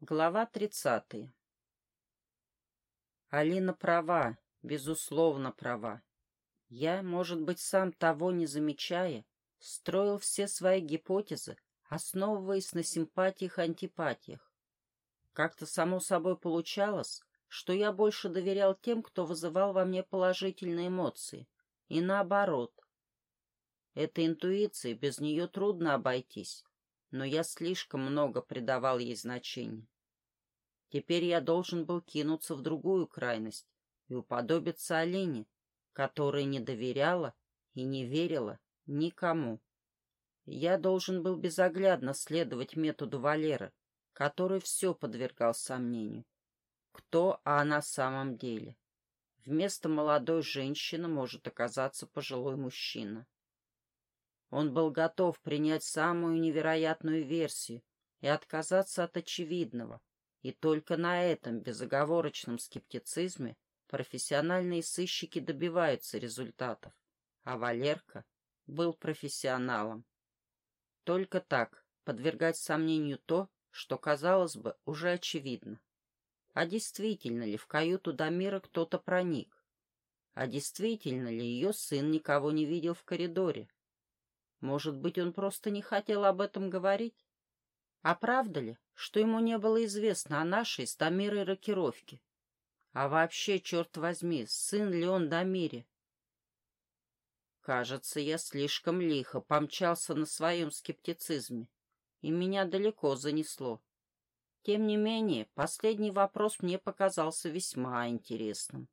Глава тридцатая. Алина права, безусловно права. Я, может быть, сам того не замечая, строил все свои гипотезы, основываясь на симпатиях-антипатиях. Как-то само собой получалось, что я больше доверял тем, кто вызывал во мне положительные эмоции, и наоборот. Этой интуиции без нее трудно обойтись но я слишком много придавал ей значения. Теперь я должен был кинуться в другую крайность и уподобиться Алине, которая не доверяла и не верила никому. Я должен был безоглядно следовать методу Валеры, который все подвергал сомнению. Кто она на самом деле? Вместо молодой женщины может оказаться пожилой мужчина. Он был готов принять самую невероятную версию и отказаться от очевидного. И только на этом безоговорочном скептицизме профессиональные сыщики добиваются результатов. А Валерка был профессионалом. Только так подвергать сомнению то, что, казалось бы, уже очевидно. А действительно ли в каюту Дамира кто-то проник? А действительно ли ее сын никого не видел в коридоре? Может быть, он просто не хотел об этом говорить? А правда ли, что ему не было известно о нашей с Дамирой рокировке? А вообще, черт возьми, сын ли он Дамире? Кажется, я слишком лихо помчался на своем скептицизме, и меня далеко занесло. Тем не менее, последний вопрос мне показался весьма интересным.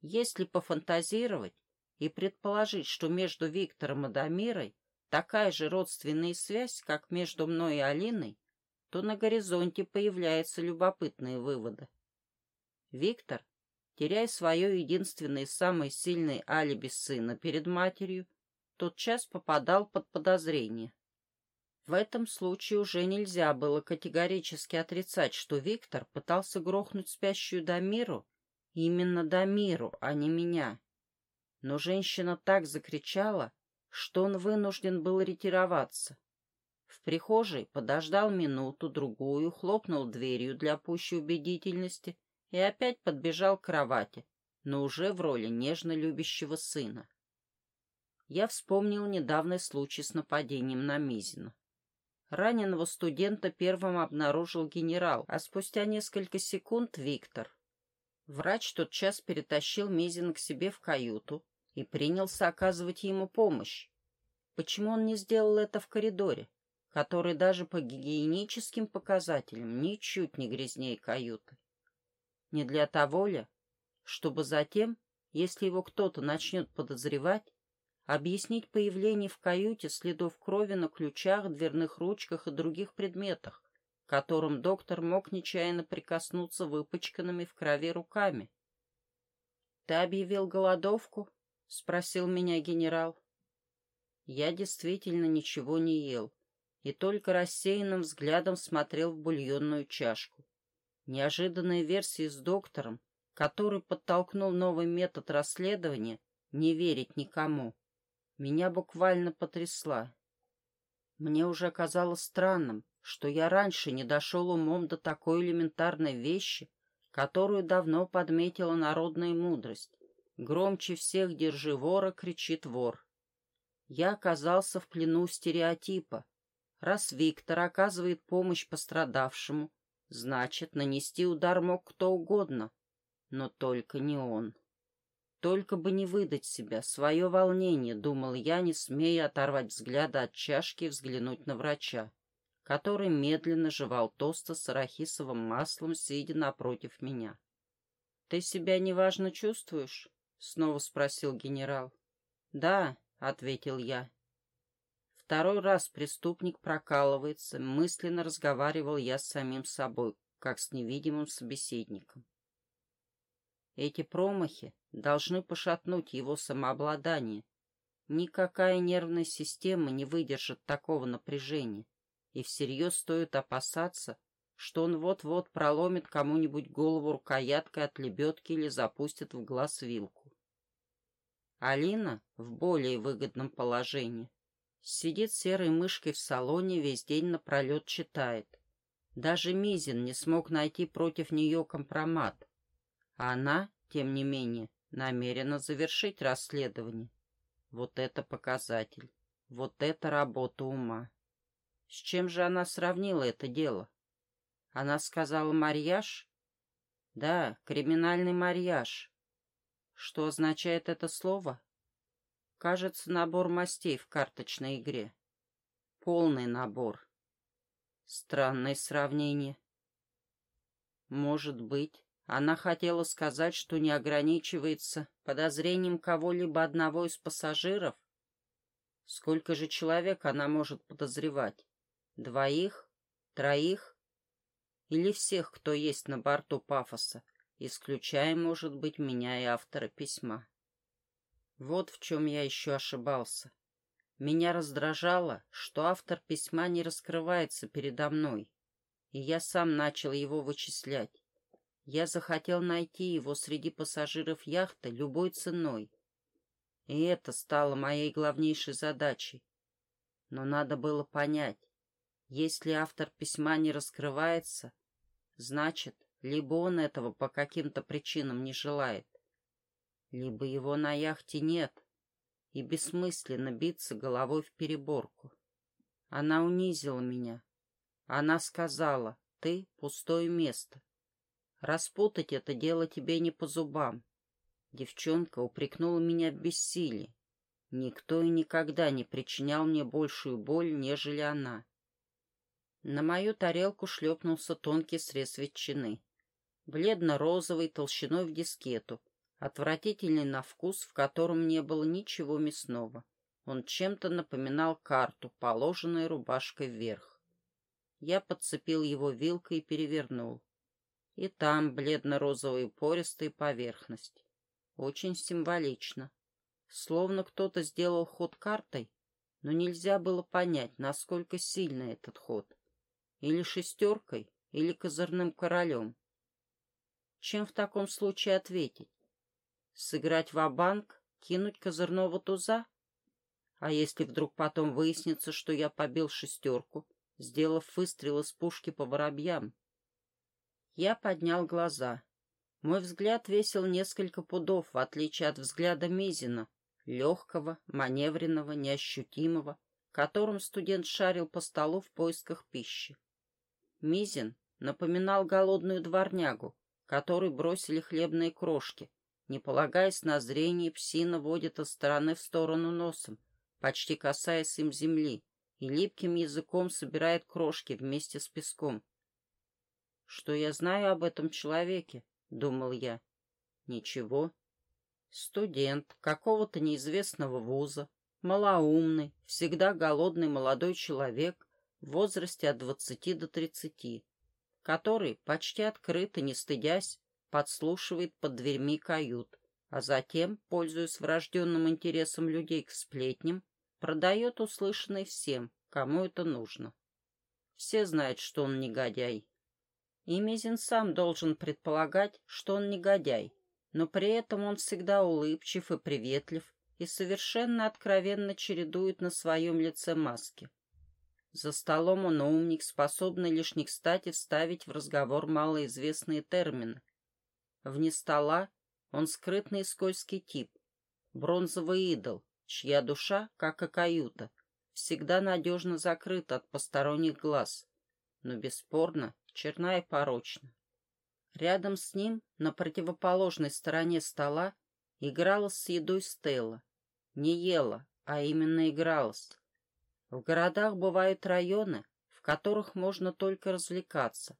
Если пофантазировать и предположить, что между Виктором и Дамирой такая же родственная связь, как между мной и Алиной, то на горизонте появляются любопытные выводы. Виктор, теряя свое единственное и самое сильное алиби сына перед матерью, тотчас попадал под подозрение. В этом случае уже нельзя было категорически отрицать, что Виктор пытался грохнуть спящую Дамиру, именно Дамиру, а не меня. Но женщина так закричала, что он вынужден был ретироваться. В прихожей подождал минуту-другую, хлопнул дверью для пущей убедительности и опять подбежал к кровати, но уже в роли нежно любящего сына. Я вспомнил недавний случай с нападением на Мизина. Раненого студента первым обнаружил генерал, а спустя несколько секунд — Виктор. Врач тотчас перетащил Мизина к себе в каюту, и принялся оказывать ему помощь. Почему он не сделал это в коридоре, который даже по гигиеническим показателям ничуть не грязнее каюты? Не для того ли, чтобы затем, если его кто-то начнет подозревать, объяснить появление в каюте следов крови на ключах, дверных ручках и других предметах, к которым доктор мог нечаянно прикоснуться выпачканными в крови руками. «Ты объявил голодовку?» — спросил меня генерал. Я действительно ничего не ел и только рассеянным взглядом смотрел в бульонную чашку. Неожиданная версия с доктором, который подтолкнул новый метод расследования, не верить никому, меня буквально потрясла. Мне уже казалось странным, что я раньше не дошел умом до такой элементарной вещи, которую давно подметила народная мудрость. Громче всех держи вора, кричит вор. Я оказался в плену стереотипа. Раз Виктор оказывает помощь пострадавшему, значит, нанести удар мог кто угодно, но только не он. Только бы не выдать себя, свое волнение, думал я, не смея оторвать взгляда от чашки и взглянуть на врача, который медленно жевал тосты с арахисовым маслом, сидя напротив меня. — Ты себя неважно чувствуешь? — снова спросил генерал. «Да», — ответил я. Второй раз преступник прокалывается, мысленно разговаривал я с самим собой, как с невидимым собеседником. Эти промахи должны пошатнуть его самообладание. Никакая нервная система не выдержит такого напряжения, и всерьез стоит опасаться, что он вот-вот проломит кому-нибудь голову рукояткой от лебедки или запустит в глаз вилку. Алина в более выгодном положении. Сидит серой мышкой в салоне, весь день напролет читает. Даже Мизин не смог найти против нее компромат. А она, тем не менее, намерена завершить расследование. Вот это показатель. Вот это работа ума. С чем же она сравнила это дело? Она сказала «марьяж»? Да, криминальный марьяж. Что означает это слово? Кажется, набор мастей в карточной игре. Полный набор. Странное сравнение. Может быть, она хотела сказать, что не ограничивается подозрением кого-либо одного из пассажиров? Сколько же человек она может подозревать? Двоих? Троих? Или всех, кто есть на борту пафоса, исключая, может быть, меня и автора письма? Вот в чем я еще ошибался. Меня раздражало, что автор письма не раскрывается передо мной, и я сам начал его вычислять. Я захотел найти его среди пассажиров яхты любой ценой. И это стало моей главнейшей задачей. Но надо было понять, если автор письма не раскрывается, значит, либо он этого по каким-то причинам не желает, либо его на яхте нет, и бессмысленно биться головой в переборку. Она унизила меня. Она сказала, ты — пустое место. Распутать это дело тебе не по зубам. Девчонка упрекнула меня в бессилии. Никто и никогда не причинял мне большую боль, нежели она. На мою тарелку шлепнулся тонкий срез ветчины. Бледно-розовый, толщиной в дискету. Отвратительный на вкус, в котором не было ничего мясного. Он чем-то напоминал карту, положенной рубашкой вверх. Я подцепил его вилкой и перевернул. И там бледно-розовая пористая поверхность. Очень символично. Словно кто-то сделал ход картой, но нельзя было понять, насколько сильный этот ход. Или шестеркой, или козырным королем. Чем в таком случае ответить? Сыграть ва-банк, кинуть козырного туза? А если вдруг потом выяснится, что я побил шестерку, сделав выстрел из пушки по воробьям? Я поднял глаза. Мой взгляд весил несколько пудов, в отличие от взгляда Мизина, легкого, маневренного, неощутимого, которым студент шарил по столу в поисках пищи. Мизин напоминал голодную дворнягу, которой бросили хлебные крошки. Не полагаясь на зрение, псина водит из стороны в сторону носом, почти касаясь им земли, и липким языком собирает крошки вместе с песком. Что я знаю об этом человеке? Думал я. Ничего. Студент какого-то неизвестного вуза, малоумный, всегда голодный молодой человек в возрасте от двадцати до тридцати, который, почти открыто, не стыдясь, подслушивает под дверьми кают, а затем, пользуясь врожденным интересом людей к сплетням, продает услышанное всем, кому это нужно. Все знают, что он негодяй, и Мизин сам должен предполагать, что он негодяй, но при этом он всегда улыбчив и приветлив и совершенно откровенно чередует на своем лице маски. За столом он умник, способный лишь не кстати вставить в разговор малоизвестные термины. Вне стола он скрытный и скользкий тип, бронзовый идол, чья душа, как и каюта, всегда надежно закрыта от посторонних глаз, но бесспорно черна и порочна. Рядом с ним, на противоположной стороне стола, играла с едой Стелла. Не ела, а именно игралась. В городах бывают районы, в которых можно только развлекаться.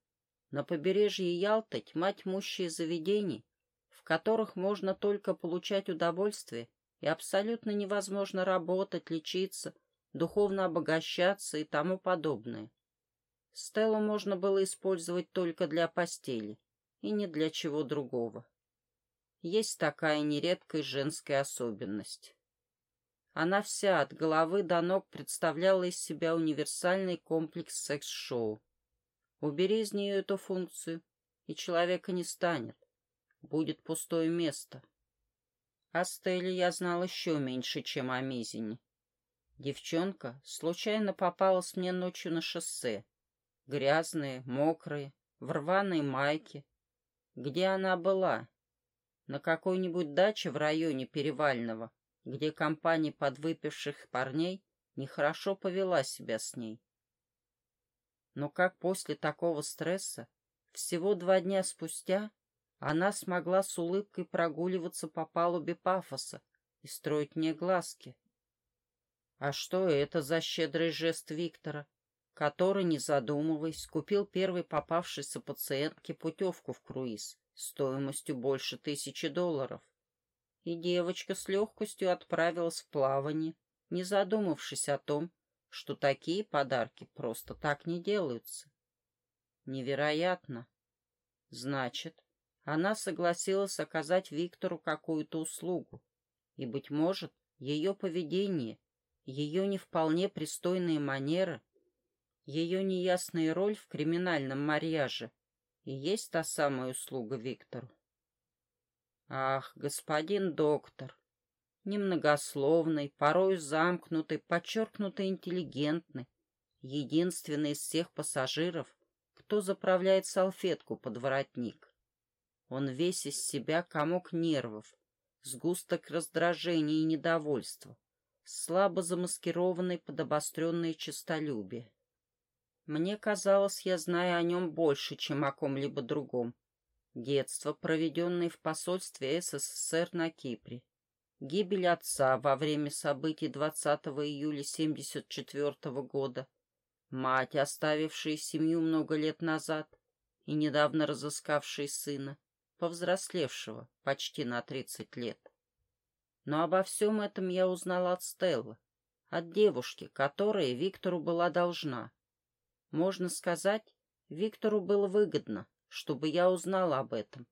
На побережье Ялты тьма тьмущие заведений, в которых можно только получать удовольствие и абсолютно невозможно работать, лечиться, духовно обогащаться и тому подобное. Стеллу можно было использовать только для постели и ни для чего другого. Есть такая нередкая женская особенность. Она вся от головы до ног представляла из себя универсальный комплекс секс-шоу. Убери из нее эту функцию, и человека не станет. Будет пустое место. О Стелле я знал еще меньше, чем о Мизине. Девчонка случайно попалась мне ночью на шоссе, Грязные, мокрые, в рваной майке. Где она была? На какой-нибудь даче в районе Перевального, где компания подвыпивших парней нехорошо повела себя с ней. Но как после такого стресса, всего два дня спустя, она смогла с улыбкой прогуливаться по палубе пафоса и строить мне глазки? А что это за щедрый жест Виктора, который, не задумываясь, купил первой попавшейся пациентке путевку в круиз стоимостью больше тысячи долларов? И девочка с легкостью отправилась в плавание, не задумавшись о том, что такие подарки просто так не делаются. Невероятно. Значит, она согласилась оказать Виктору какую-то услугу, и, быть может, ее поведение, ее не вполне пристойные манеры, ее неясная роль в криминальном марьяже и есть та самая услуга Виктору. Ах, господин доктор, немногословный, порой замкнутый, подчеркнуто интеллигентный, единственный из всех пассажиров, кто заправляет салфетку под воротник. Он весь из себя комок нервов, сгусток раздражения и недовольства, слабо замаскированный под обостренное честолюбие. Мне казалось, я знаю о нем больше, чем о ком-либо другом. Детство, проведенное в посольстве СССР на Кипре, Гибель отца во время событий 20 июля 1974 года. Мать, оставившая семью много лет назад и недавно разыскавшая сына, повзрослевшего почти на 30 лет. Но обо всем этом я узнала от Стеллы, от девушки, которая Виктору была должна. Можно сказать, Виктору было выгодно, чтобы я узнала об этом,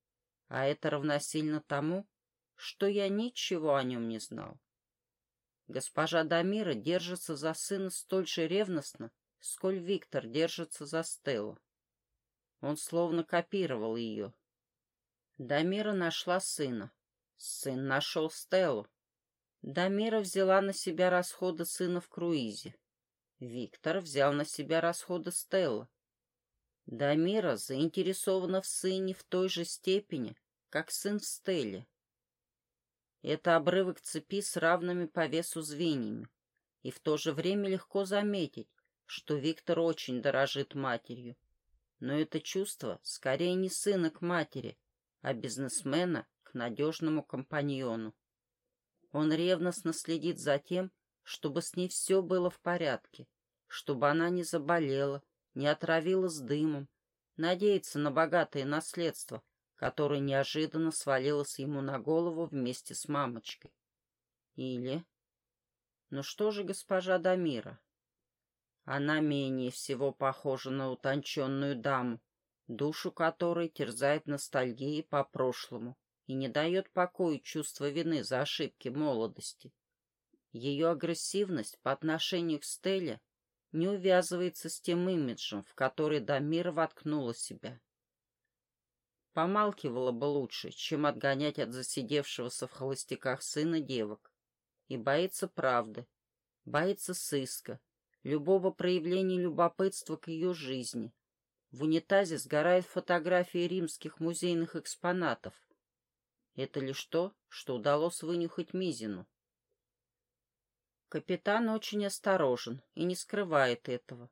а это равносильно тому, что я ничего о нем не знал. Госпожа Дамира держится за сына столь же ревностно, сколь Виктор держится за Стеллу. Он словно копировал ее. Дамира нашла сына. Сын нашел Стеллу. Дамира взяла на себя расходы сына в круизе. Виктор взял на себя расходы Стеллы. Дамира заинтересована в сыне в той же степени, как сын в Стелле. Это обрывок цепи с равными по весу звеньями. И в то же время легко заметить, что Виктор очень дорожит матерью. Но это чувство скорее не сына к матери, а бизнесмена к надежному компаньону. Он ревностно следит за тем, чтобы с ней все было в порядке, чтобы она не заболела, не отравилась дымом, надеется на богатое наследство, которая неожиданно свалилась ему на голову вместе с мамочкой. Или... Ну что же госпожа Дамира? Она менее всего похожа на утонченную даму, душу которой терзает ностальгия по прошлому и не дает покоя чувство вины за ошибки молодости. Ее агрессивность по отношению к Стелле не увязывается с тем имиджем, в который Дамира воткнула себя. Помалкивала бы лучше, чем отгонять от засидевшегося в холостяках сына девок. И боится правды, боится сыска, любого проявления любопытства к ее жизни. В унитазе сгорают фотографии римских музейных экспонатов. Это лишь то, что удалось вынюхать Мизину. Капитан очень осторожен и не скрывает этого.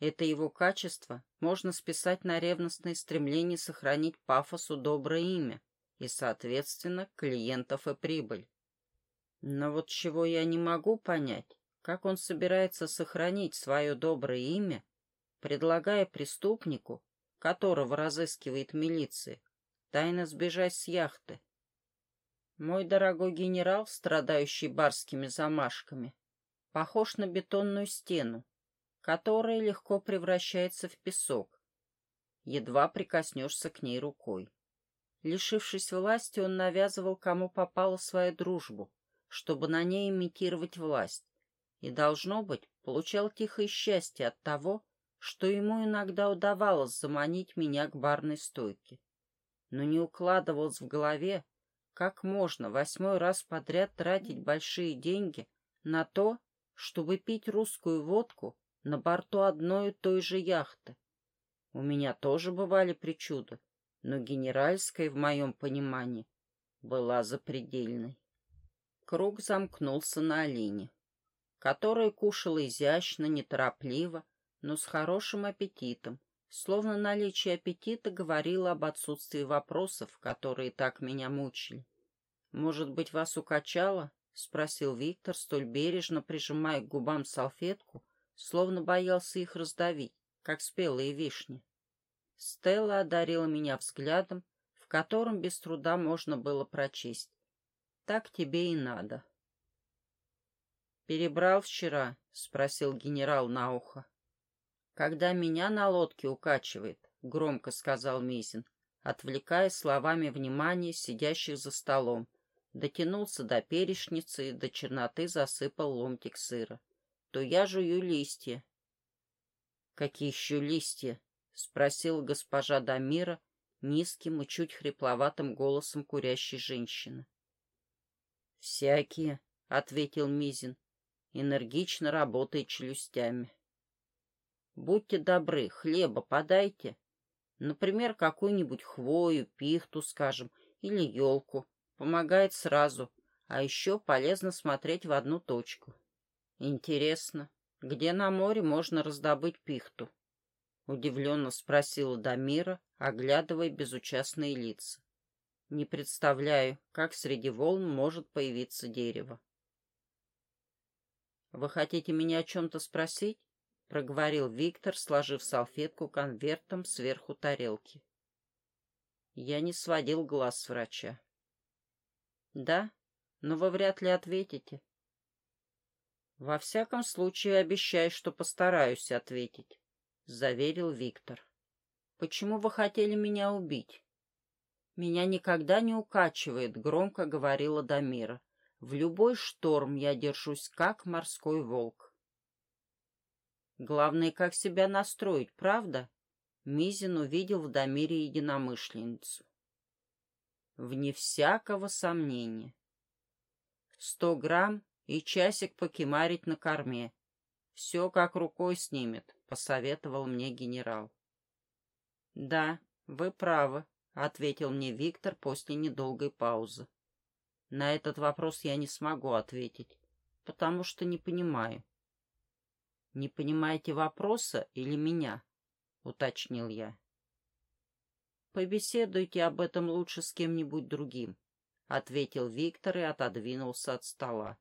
Это его качество можно списать на ревностное стремление сохранить пафосу доброе имя и, соответственно, клиентов и прибыль. Но вот чего я не могу понять, как он собирается сохранить свое доброе имя, предлагая преступнику, которого разыскивает милиция, тайно сбежать с яхты. Мой дорогой генерал, страдающий барскими замашками, похож на бетонную стену, которая легко превращается в песок. Едва прикоснешься к ней рукой. Лишившись власти, он навязывал, кому попало свою дружбу, чтобы на ней имитировать власть, и, должно быть, получал тихое счастье от того, что ему иногда удавалось заманить меня к барной стойке. Но не укладывалось в голове, как можно восьмой раз подряд тратить большие деньги на то, чтобы пить русскую водку на борту одной и той же яхты, У меня тоже бывали причуды, но генеральская, в моем понимании, была запредельной. Круг замкнулся на олене, которая кушала изящно, неторопливо, но с хорошим аппетитом, словно наличие аппетита говорило об отсутствии вопросов, которые так меня мучили. «Может быть, вас укачало?» — спросил Виктор, столь бережно прижимая к губам салфетку, словно боялся их раздавить, как спелые вишни. Стелла одарила меня взглядом, в котором без труда можно было прочесть. «Так тебе и надо». «Перебрал вчера?» — спросил генерал на ухо. «Когда меня на лодке укачивает», — громко сказал Мизин, отвлекая словами внимание сидящих за столом, дотянулся до перешницы и до черноты засыпал ломтик сыра. «То я жую листья». «Какие еще листья?» — спросила госпожа Дамира низким и чуть хрипловатым голосом курящей женщины. «Всякие», — ответил Мизин, энергично работая челюстями. Будьте добры, хлеба подайте. Например, какую-нибудь хвою, пихту, скажем, или елку. Помогает сразу. А еще полезно смотреть в одну точку. Интересно, где на море можно раздобыть пихту? Удивленно спросила Дамира, оглядывая безучастные лица. Не представляю, как среди волн может появиться дерево. Вы хотите меня о чем-то спросить? — проговорил Виктор, сложив салфетку конвертом сверху тарелки. Я не сводил глаз с врача. «Да, но вы вряд ли ответите». «Во всяком случае, обещаю, что постараюсь ответить», — заверил Виктор. «Почему вы хотели меня убить?» «Меня никогда не укачивает», — громко говорила Дамира. «В любой шторм я держусь, как морской волк». Главное, как себя настроить, правда? Мизин увидел в Дамире единомышленницу. Вне всякого сомнения. Сто грамм и часик покемарить на корме. Все как рукой снимет, посоветовал мне генерал. Да, вы правы, ответил мне Виктор после недолгой паузы. На этот вопрос я не смогу ответить, потому что не понимаю. «Не понимаете вопроса или меня?» — уточнил я. «Побеседуйте об этом лучше с кем-нибудь другим», — ответил Виктор и отодвинулся от стола.